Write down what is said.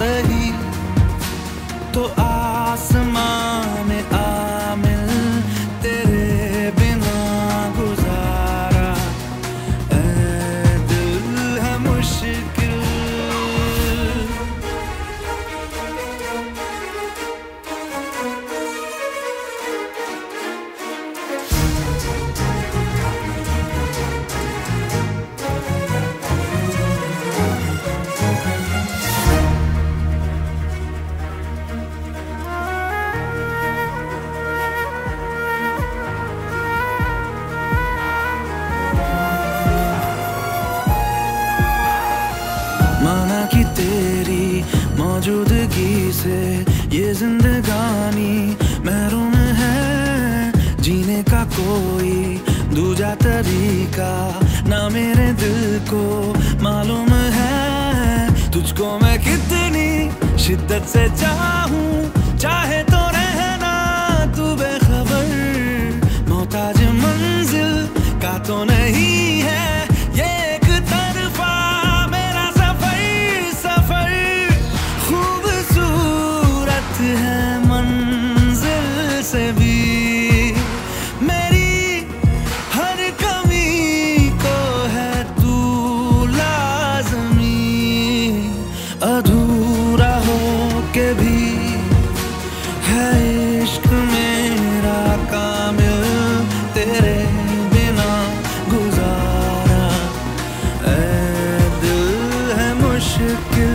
सही तो आसमान से ये जिंदगानी महरूम है। जीने का कोई दूजा तरीका ना मेरे दिल को मालूम है। तुझको मैं कितनी शिद्दत से चाहूँ should do